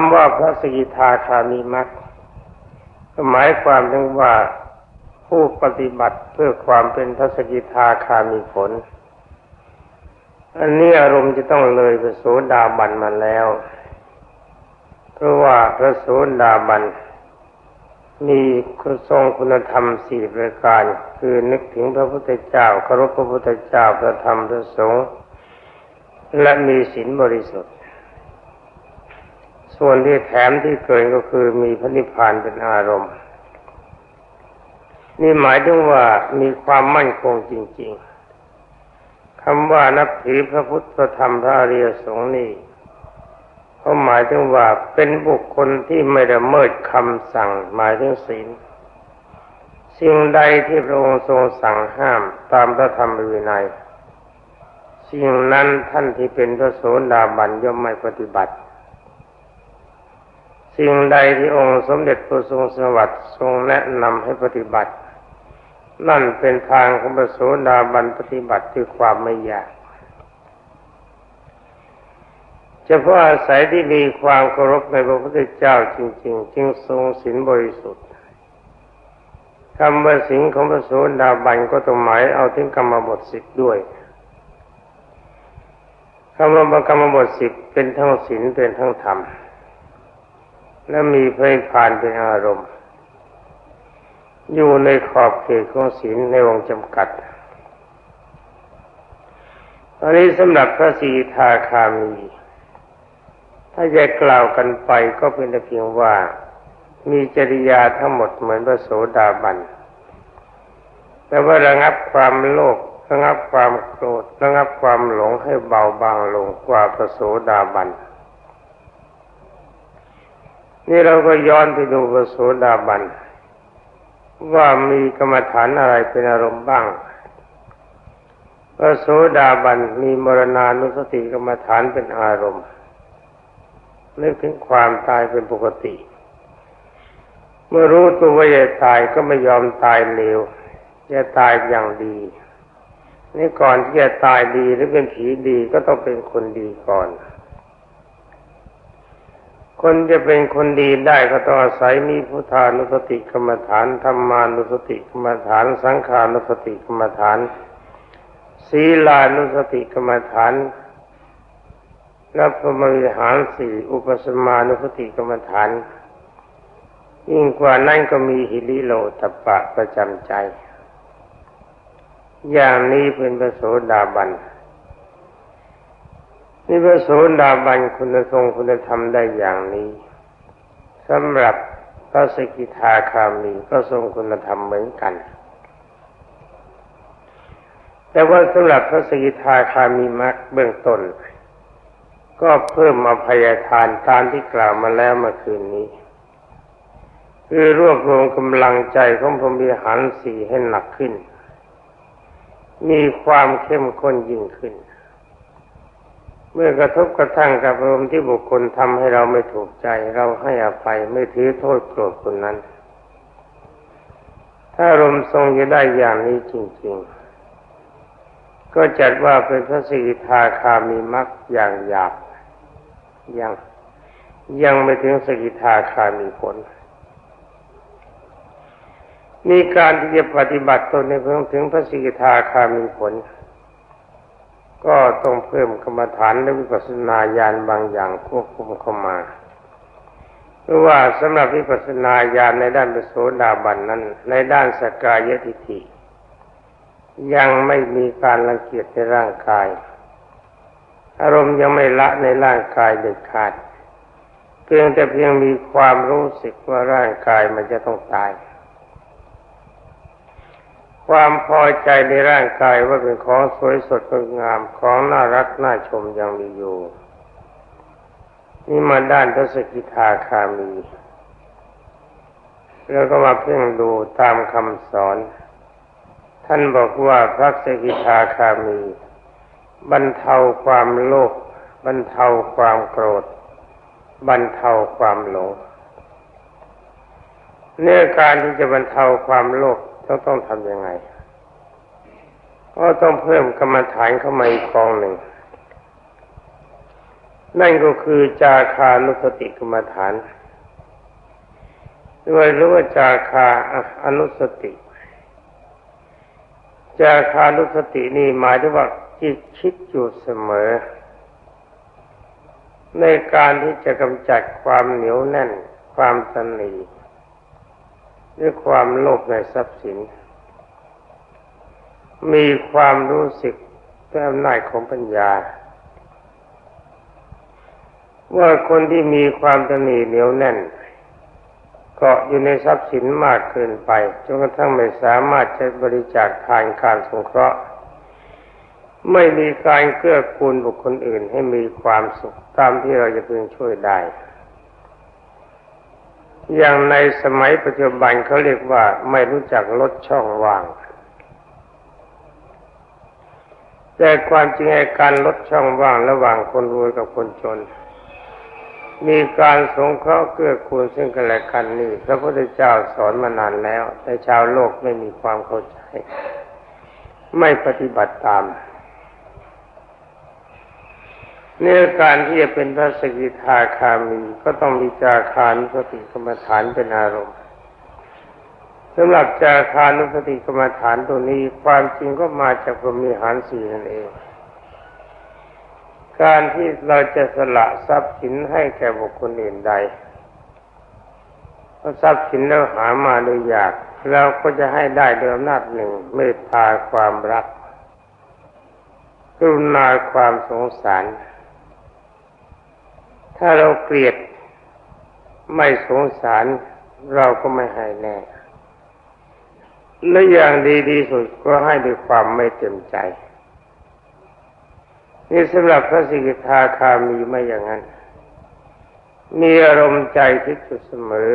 ำว่าพระสกิทาคามีมักหมายความถึงว่าผู้ปฏิบัติเพื่อความเป็นพระสกิทาคามีผล อันนี้อารมณ์จะต้องเลยพระโสดาบันมาแล้ว เพราะว่าพระโสดาบันมีคุณทรงคุณธรรมสี่ประการ คือนึกถึงพระพุทธเจ้าเคารพพระพุทธเจ้าพระธรรมพระสงฆ์และมีศีลบริสุทธิ์ ส่วนที่แถมที่เกินก็คือมีพระนิพพานเป็นอารมณ์ นี่หมายถึงว่ามีความมั่นคงจริง ๆคำว่านับถือพระพุทธธรรมพระอริยสงฆ์นี่เขาหมายถึงว่าเป็นบุคคลที่ไม่ละเมิดคำสั่งหมายถึงศีลสิ่งใดที่พระองค์ทรงสั่งห้ามตามพระธรรมวินัยสิ่งนั้นท่านที่เป็นพระโสดาบันย่อมไม่ปฏิบัติ สิ่งใดที่องค์สมเด็จพระทรงสวัสดิ์ทรงแนะนำให้ปฏิบัติ นั่นเป็นทางของพระโสดาบันปฏิบัติด้วยความไม่ยากเฉพาะอาศัยที่มีความเคารพในพระพุทธเจ้าจริง ๆ จึงทรงศีลบริสุทธิ์คำว่าศีลของพระโสดาบันก็ต้องหมายเอาถึงกรรมบทสิบด้วยคำว่ากรรมบทสิบเป็นทั้งศีลเป็นทั้งธรรม และมีเพระพานเป็นอารมณ์ อยู่ในขอบเขตของศีลในวงจำกัด อันนี้สำหรับพระสีทาคามี ถ้าจะกล่าวกันไปก็เป็นแต่เพียงว่ามีจริยาทั้งหมดเหมือนพระโสดาบัน แต่ว่าระงับความโลภระงับความโกรธระงับความหลงให้เบาบางลงกว่าพระโสดาบัน นี่เราก็ย้อนไปดูพระโสดาบัน ว่ามีกรรมฐานอะไรเป็นอารมณ์บ้างพระโสดาบันมีมรณานุสติกรรมฐานเป็นอารมณ์นึกถึงความตายเป็นปกติ เมื่อรู้ตัวว่าจะตายก็ไม่ยอมตายเร็วจะตายอย่างดี นี่ก่อนที่จะตายดีหรือเป็นผีดีก็ต้องเป็นคนดีก่อน คนจะเป็นคนดีได้ก็ต้องอาศัยมีพุทธานุสติกรรมฐานธรรมานุสติกรรมฐาน สังขานุสติกรรมฐาน ศีลานุสติกรรมฐานและพรหมวิหารสี่อุปสมานุสติกรรมฐาน ยิ่งกว่านั้นก็มีหิริโลตปะประจำใจ อย่างนี้เป็นพระโสดาบัน นี่พระโสดาบันคุณทรงคุณธรรมได้อย่างนี้สำหรับพระสกิทาคามีก็ทรงคุณธรรมเหมือนกัน แต่ว่าสำหรับพระสกิทาคามีมรรคเบื้องต้น ก็เพิ่มมาพยาทานตามที่กล่าวมาแล้วเมื่อคืนนี้ คือรวบรวมกำลังใจของพรมิหารสี่ให้หนักขึ้น มีความเข้มข้นยิ่งขึ้น เมื่อกระทบกระทั่งกับอารมณ์ที่บุคคลทำให้เราไม่ถูกใจ เราให้อภัยไม่ถือโทษโกรธคนนั้น ถ้าอารมณ์ทรงจะได้อย่างนี้จริง ๆ ก็จัดว่าเป็นพระสิทธาคามีมรรคอย่างหยาบยังยังไม่ถึงสกิทาคามีผลมีการที่จะปฏิบัติตนในเพื่อถึงพระสิกขาคามีผล ก็ต้องเพิ่มกรรมฐานและวิปัสสนาญาณบางอย่างควบคุมเข้ามาเพราะว่าสำหรับวิปัสสนาญาณในด้านปโสดาบันนั้น ในด้านสกายทิฏฐิยังไม่มีการรังเกียจในร่างกาย อารมณ์ยังไม่ละในร่างกายเด็ดขาด เพียงแต่เพียงมีความรู้สึกว่าร่างกายมันจะต้องตาย ความพอใจในร่างกายว่าเป็นของสวยสดงดงามของน่ารักน่าชมยังมีอยู่ นี่มาด้านทศกิทาคามี แล้วก็มาเพ่งดูตามคำสอน ท่านบอกว่าพระสกิทาคามี บรรเทาความโลภบรรเทาความโกรธ บรรเทาความหลงเนื้อการที่จะบรรเทาความโลภ ต้องต้องทำยังไง ก็ต้องเพิ่มกรรมฐานเข้ามาอีกกองหนึ่ง นั่นก็คือจาคานุสติกรรมฐานด้วยหรือว่าจาคาอนุสติ จาคานุสตินี่หมายถึงว่าจิตคิดอยู่เสมอ ในการที่จะกำจัดความเหนียวแน่นความสนี หรือความโลภในทรัพย์สิน มีความรู้สึกด้วยอำนาจของปัญญา ว่าคนที่มีความตนีเหนียวแน่นเกาะอยู่ในทรัพย์สินมากเกินไปจนกระทั่งไม่สามารถจะบริจาคทานการสงเคราะห์ ไม่มีการเกื้อกูลบุคคลอื่นให้มีความสุขตามที่เราจะพึงช่วยได้ อย่างในสมัยปัจจุบันเขาเรียกว่าไม่รู้จักลดช่องว่าง แต่ความจริงไอ้การลดช่องว่างระหว่างคนรวยกับคนจน มีการสงเคราะห์เกื้อกูลซึ่งกันและกันนี่พระพุทธเจ้าสอนมานานแล้ว แต่ชาวโลกไม่มีความเข้าใจ ไม่ปฏิบัติตาม เนื้อการที่จะเป็นพระสกิทาคามีก็ต้องมีจาคานุสติกรรมฐานเป็นอารมณ์สำหรับจาคานุสติกรรมฐานตัวนี้ความจริงก็มาจากพรมีหารสี่นั่นเอง การที่เราจะสละทรัพย์สินให้แก่บุคคลอื่นใดเพราะทรัพย์สินเราหามาโดยยาก เราก็จะให้ได้โดยอำนาจหนึ่งเมตตาความรักกรุณาความสงสาร ถ้าเราเกลียดไม่สงสารเราก็ไม่ให้แน่ และอย่างดีที่สุดก็ให้ด้วยความไม่เต็มใจ นี่สำหรับพระสิกขาคามีไม่อย่างนั้น มีอารมณ์ใจคิดอยู่เสมอ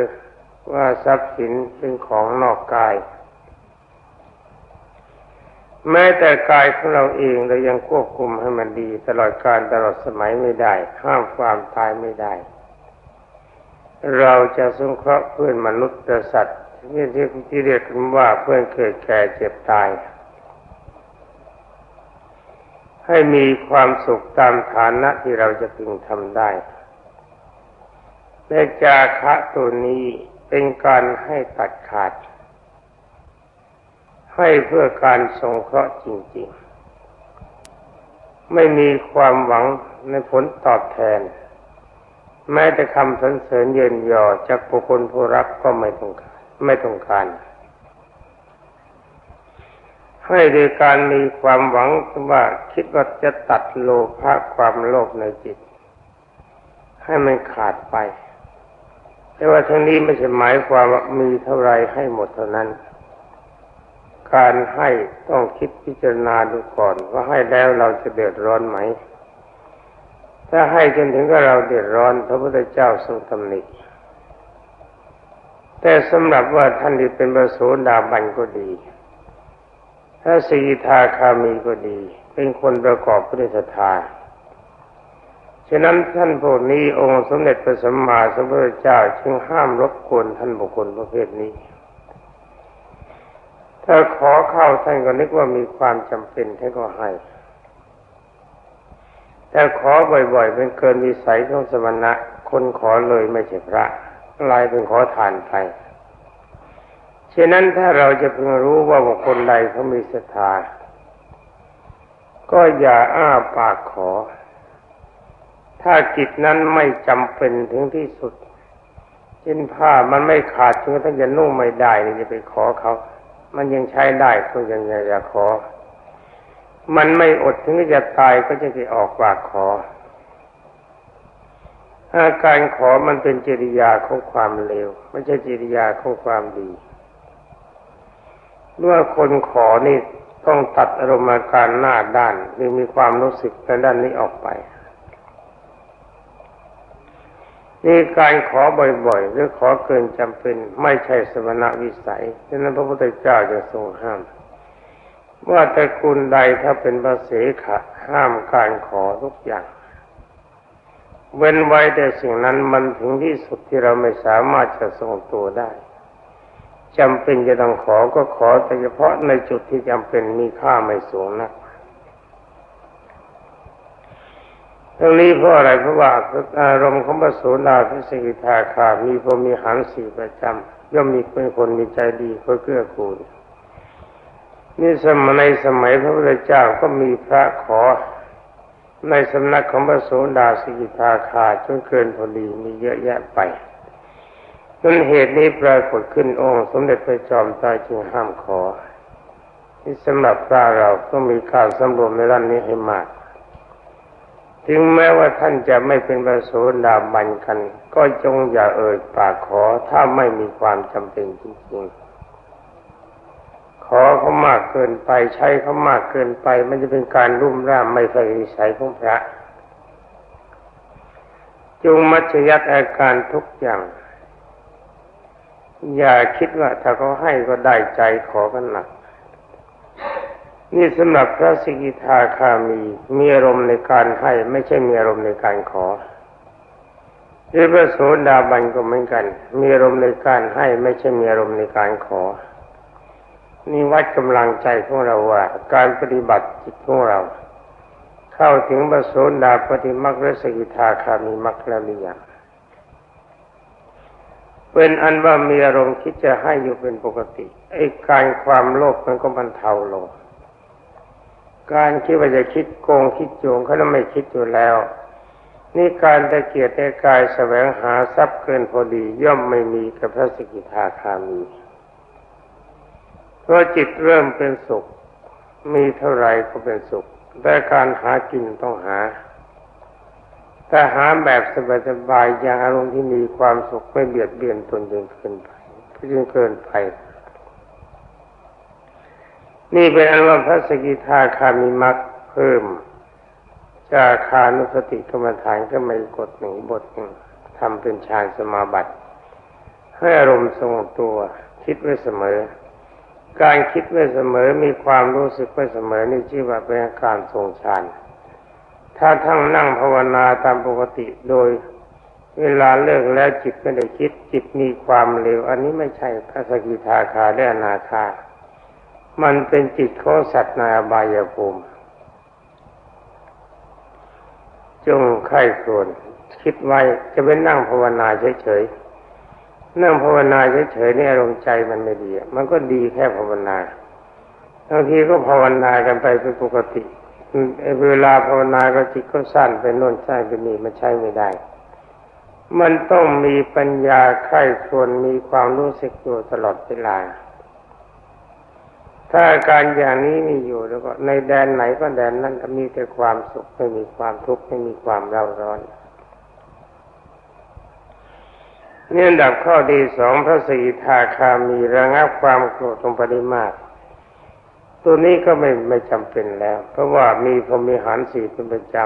ว่าทรัพย์สินเป็นของนอกกาย แม้แต่กายของเราเองเรายังควบคุมให้มันดี ตลอดการตลอดสมัยไม่ได้ ห้ามความตายไม่ได้ เราจะสงเคราะห์เพื่อนมนุษย์สัตว์ที่ที่เรียกว่าเพื่อนเกิดแก่เจ็บตาย ให้มีความสุขตามฐานะที่เราจะพึงทำได้ในจาคะตัวนี้เป็นการให้ตัดขาด ให้เพื่อการสงเคราะห์จริงๆ ไม่มีความหวังในผลตอบแทน แม้แต่คำสรรเสริญเยินยอจากบุคคลผู้รับก็ไม่ต้องการไม่ต้องการ ให้โดยการมีความหวังว่าคิดว่าจะตัดโลภะความโลภในจิต ให้มันขาดไป แต่ว่าทั้งนี้ไม่ใช่หมายความว่ามีเท่าไรให้หมดเท่านั้น การให้ต้องคิดพิจารณาดูก่อน ว่าให้แล้วเราจะเดือดร้อนไหม ถ้าให้จนถึงกับเราเดือดร้อน พระพุทธเจ้าทรงตำหนิแต่สำหรับว่าท่านที่เป็นประโสดาบันก็ดีถ้าสีทาคามีก็ดี เป็นคนประกอบพุทธศรัทธาฉะนั้นท่านพวกนี้องค์สมเด็จพระสัมมาสัมพุทธเจ้า จึงห้ามรบกวนท่านบุคคลประเภทนี้ ถ้าขอเข้าท่านก็นึกว่ามีความจำเป็นท่านก็ให้แต่ขอบ่อยๆเป็นเกินวิสัยของสมณะ คนขอเลยไม่ใช่พระลายเป็นขอทานไปฉะนั้นถ้าเราจะเพิ่งรู้ว่าบุคคลใดเขามีศรัทธาก็อย่าอ้าปากขอ ถ้าจิตนั้นไม่จำเป็นถึงที่สุดเช่นผ้ามันไม่ขาดจนกระทั่งจะนุ่งไม่ได้นี่จะไปขอเขา มันยังใช้ได้ก็ยังอย่าขอ มันไม่อดถึงจะตายก็จะไปออกปากขออาการขอมันเป็นจริยาของความเลวไม่ใช่จริยาของความดีเมื่อคนขอนี่ต้องตัดอารมณ์อาการหน้าด้านหรือมีความรู้สึกในด้านนี้ออกไป นี่การขอบ่อยๆ หรือขอเกินจำเป็นไม่ใช่สมณวิสัยฉะนั้นพระพุทธเจ้าจะทรงห้าม ว่าแต่คุณใดถ้าเป็นพระเสขะห้ามการขอทุกอย่าง เว้นไว้แต่สิ่งนั้นมันถึงที่สุดที่เราไม่สามารถจะทรงตัวได้จำเป็นจะต้องขอก็ขอแต่เฉพาะในจุดที่จำเป็นมีค่าไม่สูงนัก ทั้งนี้เพราะอะไรเพราะว่าอารมณ์ของพระโสดาพิสิทาคามีพรมีหันสี่ประจำย่อมมีเป็นคนมีใจดีเพื่อเกื้อกูลนี่สมัยในสมัยพระพุทธเจ้าก็มีพระขอ ในสำนักของพระโสดาสิกิทาคาจนเกินพอดีมีเยอะแยะไปนั่นเหตุนี้ปรากฏขึ้นองค์ สมเด็จพระจอมไตรจึงห้ามขอ ที่สำหรับพระเราต้องมีการสำรวมในด้านนี้ให้มาก ถึงแม้ว่าท่านจะไม่เป็นพระโสดาบันกัน ก็จงอย่าเอ่ยปากขอถ้าไม่มีความจำเป็นจริงๆ ขอเขามากเกินไปใช้เขามากเกินไป มันจะเป็นการรุ่มร่ามไม่ใช่วิสัยของพระ จงมัชยัดอาการทุกอย่าง อย่าคิดว่าถ้าเขาให้ก็ได้ใจขอกันหนัก นี่สำหรับพระสิกิทาคามีมีอารมณ์ในการให้ไม่ใช่มีอารมณ์ในการขอหรือพระโสดาบันก็เหมือนกัน มีอารมณ์ในการให้ไม่ใช่มีอารมณ์ในการขอ นี่วัดกำลังใจของเราว่า การปฏิบัติจิตของเรา เข้าถึงพระโสดาปฏิมักและสกิทาคามีมักแล้วหรือยังเป็นอันว่ามีอารมณ์คิดจะให้อยู่เป็นปกติไอ้การความโลภมันก็บรรเทาลง การคิดว่าจะคิดโกงคิดโจงเขาไม่คิดอยู่แล้ว นี่การตะเกียรติกายแสวงหาทรัพย์เกินพอดีย่อมไม่มีกับพระสกิทาคามีเพราะจิตเริ่มเป็นสุข มีเท่าไรก็เป็นสุขแต่การหากินต้องหา แต่หาแบบสบายๆอย่างอารมณ์ที่มีความสุขไม่เบียดเบียนตนจนเกินไปจนเกินไป นี่เป็นอันว่าพระสกิทาคามีมักเพิ่มจาคานุสติกรรมฐานก็ไม่กดหนึ่งบทหนึ่งทำเป็นฌานสมาบัติให้อารมณ์ทรงตัวคิดไว้เสมอ การคิดไว้เสมอมีความรู้สึกไว้เสมอนี่ชื่อว่าเป็นการทรงฌานถ้าทั้งนั่งภาวนาตามปกติโดยเวลาเลิกแล้วจิตไม่ได้คิดจิตมีความเร็ว อันนี้ไม่ใช่พระสกิทาคาและอนาคา มันเป็นจิตของสัตว์ในอบายภูมิ จงไข้ควรคิดไว้จะเป็นนั่งภาวนาเฉยๆ นั่งภาวนาเฉยๆนี่อารมณ์ใจมันไม่ดี มันก็ดีแค่ภาวนาบางทีก็ภาวนากันไปเป็นปกติเวลาภาวนาก็จิตก็สั้นไปโน่นใช่ไปนี่มันใช้ไม่ได้ มันต้องมีปัญญาไข้ควรมีความรู้สึกอยู่ตลอดเวลา ถ้าอาการอย่างนี้มีอยู่แล้วก็ ในแดนไหนก็แดนนั้นมีแต่ความสุขไม่มีความทุกข์ไม่มีความเร่าร้อนเนี่อันดับข้อดีสองพระสีทาคามีระงับความโกรธตรงปริมาตรตัวนี้ก็ไม่ไม่จำเป็นแล้ว เพราะว่ามีพรมีหารสี่เป็นประจ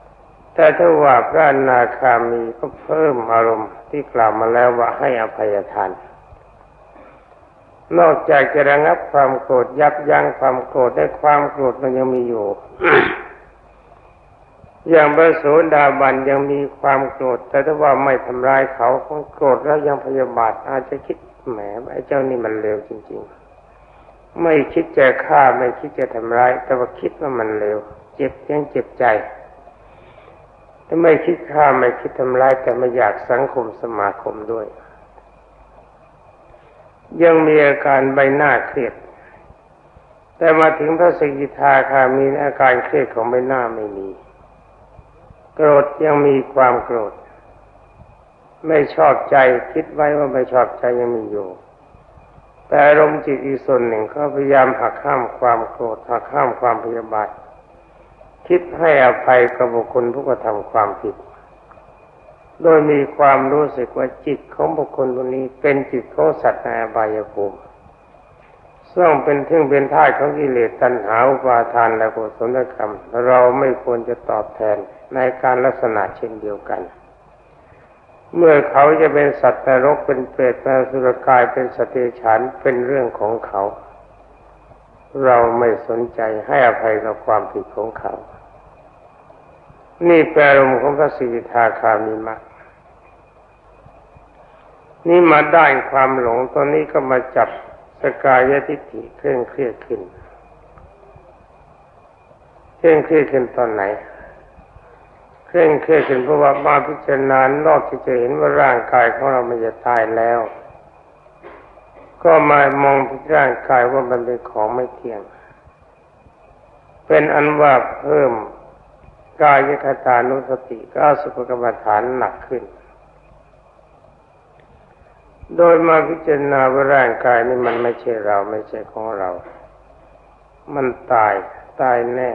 ำแต่ถ้าว่าพระนาคามีก็เพิ่มอารมณ์ที่กล่าวมาแล้วว่าให้อภัยทาน นอกจากจะระงับความโกรธยับยั้งความโกรธได้ความโกรธมันยังมีอยู่ อย่างพระโสดาบันยังมีความโกรธ แต่ถ้าว่าไม่ทำร้ายเขาโกรธแล้วยังพยาบาทอาจจะคิดแหมไอ้เจ้านี่มันเลวจริง ๆ ไม่คิดจะฆ่าไม่คิดจะทำร้าย แต่ว่าคิดว่ามันเลวเจ็บยังเจ็บใจถ้าไม่คิดฆ่าไม่คิดทำร้ายแต่ไม่อยากสังคมสมาคมด้วย ยังมีอาการใบหน้าเครียด แต่มาถึงพระสกิทาคามีอาการเครียดของใบหน้าไม่มี โกรธยังมีความโกรธ ไม่ชอบใจคิดไว้ว่าไม่ชอบใจยังมีอยู่ แต่อารมณ์จิตอีกส่วนหนึ่งเขาพยายามหักข้ามความโกรธหักข้ามความพยาบาทคิดให้อภัยกับบุคคลผู้กระทำความผิด โดยมีความรู้สึกว่าจิตของบุคคลคนนี้เป็นจิตของสัตว์ในอบายภูมิซึ่งเป็นทึ่งเป็นท่าของกิเลสตัณหาอุปาทานและกุศลกรรม เราไม่ควรจะตอบแทนในการลักษณะเช่นเดียวกัน เมื่อเขาจะเป็นสัตว์นรกเป็นเปรตเป็นสุรกายเป็นสติฉันเป็นเรื่องของเขา เราไม่สนใจให้อภัยกับความผิดของเขา นี่แปลรมของพระสิทธาคามีมาก นี่มาได้ความหลงตอนนี้ก็มาจับสกายทิฏฐิเคร่งเครียดขึ้นเคร่งเครียดขึ้นตอนไหน เคร่งเครียดขึ้นเพราะว่ามาพิจารณานอกที่จะเห็นว่าร่างกายของเราไม่จะตายแล้ว ก็มามองร่างกายว่ามันเป็นของไม่เที่ยง เป็นอันว่าเพิ่มกายคตานุสติก็สุภกรรมฐานหนักขึ้น โดยมาพิจารณาว่าร่างกายนี้มันไม่ใช่เราไม่ใช่ของเรา มันตายตายแน่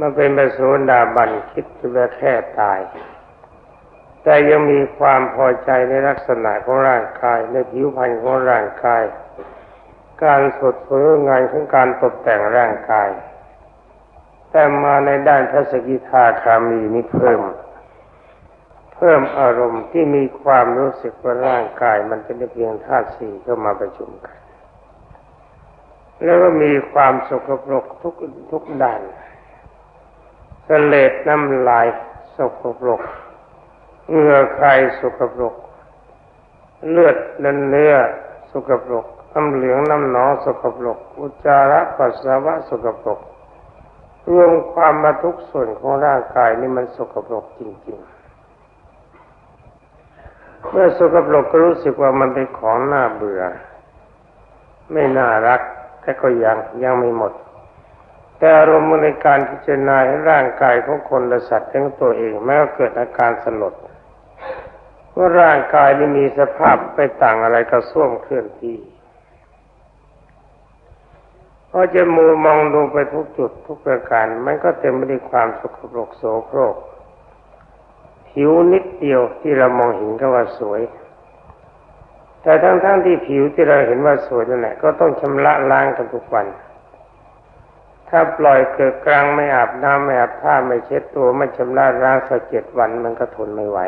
มันเป็นประโสดาบันคิดว่าแค่ตาย แต่ยังมีความพอใจในลักษณะของร่างกาย ในผิวพรรณของร่างกาย การสดสวยงานของการตกแต่งร่างกาย แต่มาในด้านพระสกิทาคามีนี้เพิ่ม เพิ่มอารมณ์ที่มีความรู้สึกว่าร่างกาย มันเป็นเพียงธาตุสี่เข้ามาประชุมกัน แล้วก็มีความสกปรกทุกทุกด้านสเลดน้ำลายสกปรกเหงื่อใครสกปรก เลือดนันเนื้อสกปรกน้ำเหลืองน้ำหนองสกปรก อุจจาระปัสสาวะสกปรกรวมความมาทุกส่วนของร่างกายนี่มันสกปรกจริง ๆ เมื่อสกปรกก็รู้สึกว่ามันเป็นของน่าเบื่อ ไม่น่ารัก แต่ก็ยังยังไม่หมด แต่อารมณ์ในการพิจารณาร่างกายของคนและสัตว์ทั้งตัวเองแม้ว่าเกิดอาการสลดว่าร่างกายนี้มีสภาพไปต่างอะไรกับส้วมเคลื่อนที่พอจะมูมองดูไปทุกจุดทุกประการมันก็เต็มไปด้วยความสกปรกโสโครก ผิวนิดเดียวที่เรามองเห็นก็ว่าสวย แต่ทั้งๆทที่ผิวที่เราเห็นว่าสวยนั่นแหละก็ต้องชำระล้างกันทุกวัน ถ้าปล่อยเกิดกลางไม่อาบน้ำไม่อาบท่าไม่เช็ดตัวไม่ชำระล้างสักเจ็ดวันมันก็ทนไม่ไหว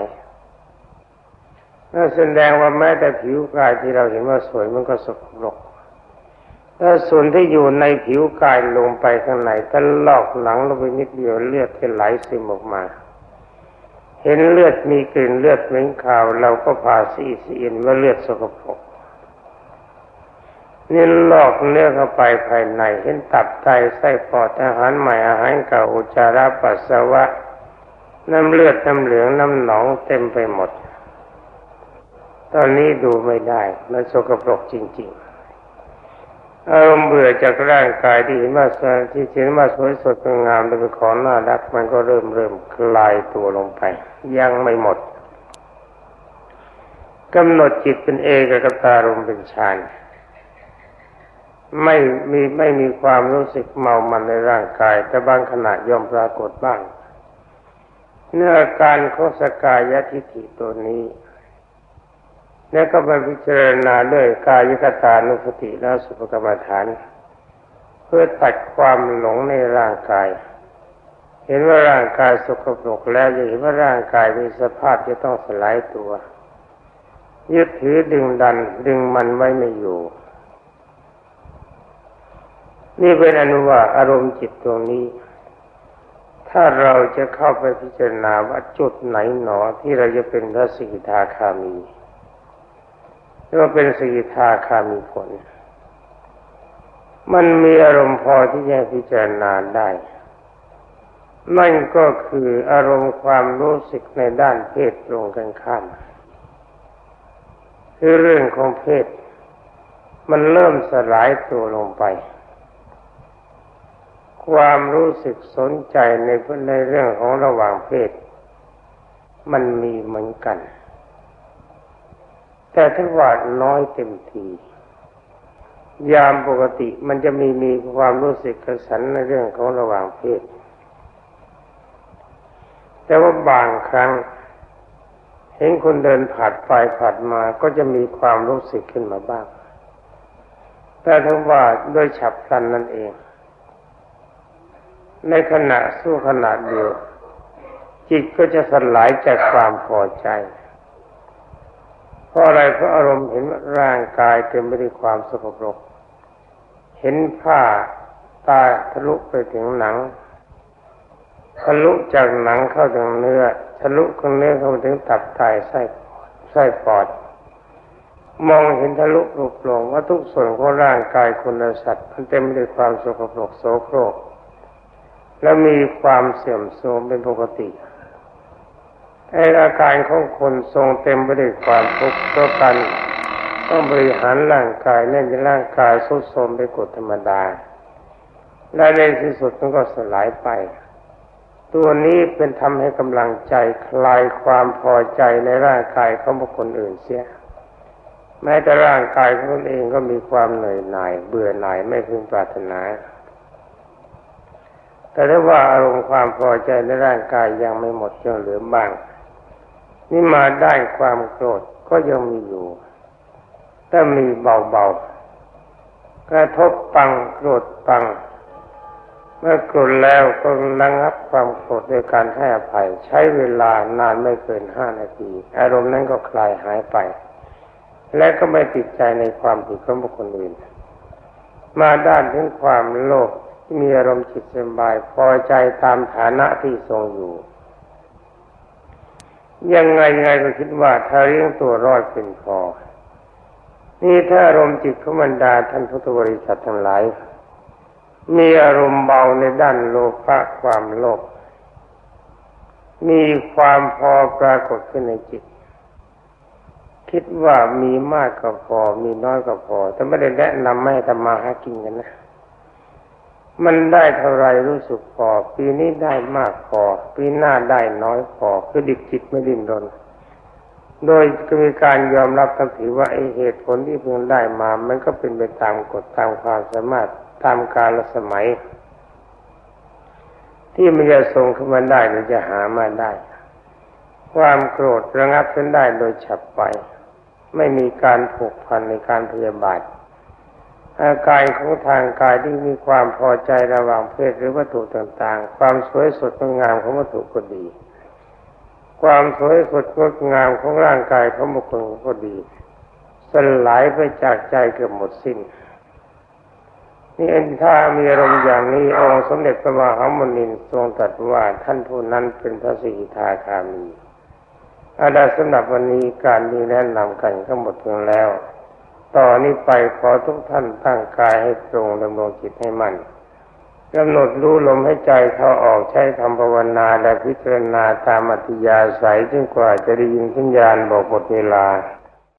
นั่นแสดงว่าแม้แต่ผิวกายที่เราเห็นว่าสวยมันก็สกปรกถ้าส่วนที่อยู่ในผิวกายลงไปข้างในถ้าลอกหลังลงไปนิดเดียวเลือดจะไหลซึมออกมา เห็นเลือดมีกลิ่นเลือดเหม็นขาว เราก็พาซีซีอินว่าเลือดสกปรกนี่ลอกเนื้อเข้าไปภายใน เห็นตับไตไส้ปอดอาหารใหม่อาหารเก่าอุจจาระปัสสาวะ น้ำเลือดน้ำเหลืองน้ำหนองเต็มไปหมด ตอนนี้ดูไม่ได้ มันสกปรกจริง ๆ อารมณ์เบื่อจากร่างกายที่เห็นว่าที่เห็นว่าสวยสดงามเป็นของน่ารัก มันก็เริ่มเริ่มคลายตัวลงไป ยังไม่หมดกำหนดจิตเป็นเอกกับตารมเป็นฌานไม่มีไม่มีความรู้สึกเมามันในร่างกาย แต่บางขณะย่อมปรากฏบ้าง เนื้อการโคสกายทิฏฐิตัวนี้ แล้วก็มาพิจารณาด้วยกายคตานุสติและสุภกรรมฐาน เพื่อตัดความหลงในร่างกาย เห็นว่าร่างกายสกปรกแล้วจะเห็นว่าร่างกายมีสภาพจะต้องสลายตัวยึดถือดึงดันดึงมันไว้ไม่อยู่ นี่เป็นอนุว่าอารมณ์จิตตรงนี้ ถ้าเราจะเข้าไปพิจารณาว่าจุดไหนหนอที่เราจะเป็นพระสกิทาคามี หรือว่าเป็นสกิทาคามีผล มันมีอารมณ์พอที่จะพิจารณาได้ นั่นก็คืออารมณ์ความรู้สึกในด้านเพศตรงกันข้ามคือเรื่องของเพศ มันเริ่มสลายตัวลงไป ความรู้สึกสนใจในในเรื่องของระหว่างเพศ มันมีเหมือนกัน แต่ถ้าว่าน้อยเต็มทียามปกติมันจะมีมีความรู้สึกกระสันในเรื่องของระหว่างเพศ แต่ว่าบางครั้ง เห็นคนเดินผ่านไปผ่านมาก็จะมีความรู้สึกขึ้นมาบ้าง แต่ถ้าว่าโดยฉับพลันนั่นเอง ในขณะสู้ขณะเดียว จิตก็จะสลายจากความพอใจ เพราะอะไรเพราะอารมณ์เห็นร่างกายเต็มไปด้วยความสกปรก เห็นผ้าตาทะลุไปถึงหนัง ทะลุจากหนังเข้าถึงเนื้อ ทะลุของเนื้อเข้าถึงตับไตไส้ไส้ปอด มองเห็นทะลุรูปโปร่งว่าทุกส่วนของร่างกายคนและสัตว์มันเต็มไปด้วยความสกปรกโสโครกและมีความเสื่อมโทรมเป็นปกติ ไออาการของคนทรงเต็มไปด้วยความทุกข์เพราะกันต้องบริหารร่างกายเล่นร่างกายสุดโทรมไปกฎธรรมดา และในที่สุดมันก็สลายไป ตัวนี้เป็นทำให้กำลังใจคลายความพอใจในร่างกายของบุคคลอื่นเสีย แม้แต่ร่างกายของตนเองก็มีความเหนื่อยหน่าย เบื่อหน่ายไม่พึงปรารถนา แต่ถ้าว่าอารมณ์ความพอใจในร่างกายยังไม่หมดยังเหลือบ้าง นี่มาได้ความโกรธก็ยังมีอยู่ถ้ามีเบาๆกระทบปังโกรธปัง เมื่อโกรธแล้วก็ระงับความโกรธด้วยการให้อภัย ใช้เวลานานไม่เกินห้านาที อารมณ์นั้นก็คลายหายไป และก็ไม่ติดใจในความผิดของบุคคลอื่น มาด้านถึงความโลภที่มีอารมณ์จิตสบายพอใจตามฐานะที่ทรงอยู่ ยังไงยังไงก็คิดว่าถ้าเลี้ยงตัวรอดเป็นพอ นี่ถ้าอารมณ์จิตของบรรดาท่านพุทธบริษัททั้งหลาย มีอารมณ์เบาในด้านโลภะความโลภ มีความพอปรากฏขึ้นในจิต คิดว่ามีมากก็พอ มีน้อยก็พอ แต่ไม่ได้แนะนำให้ทำมาหากินกันนะ มันได้เท่าไรรู้สึกพอปีนี้ได้มากพอปีหน้าได้น้อยพอคือดิบจิตไม่ดิ้นรนโดยมีการยอมรับกันถือว่าไอเหตุผลที่เพิ่งได้มา มันก็เป็นไปตามกฎตามความสามารถตามกาลสมัย ที่มันจะส่งขึ้นมาได้หรือจะหามาได้ ความโกรธระงับขึ้นได้โดยฉับไป ไม่มีการผูกพันในการพยาบาท อาการของทางกายที่มีความพอใจระหว่างเพศหรือวัตถุต่างๆ ความสวยสดงงามของวัตถุก็ดี ความสวยสดงดงามของร่างกายของบุคคลก็ดีสลายไปจากใจเกือบหมดสิ้นนี่ถ้ามีอารมณ์อย่างนี้องค์สมเด็จพระมหามุนินทรงตรัสว่าท่านผู้นั้นเป็นพระสิทธาคามีอาดาสำหรับวันนี้การนี้แนะนำกันก็หมดเพียงแล้ว ต่อนนี้ไปขอทุกท่านตั้งกายให้ตรงดำรงจิตให้มั่นกำหนดรู้ลมให้ใจเข้าออกใช้คำภาวนาและพิจารณาตามอัธยาศัยจนกว่าจะได้ยินสัญญาณบอกหมดเวลา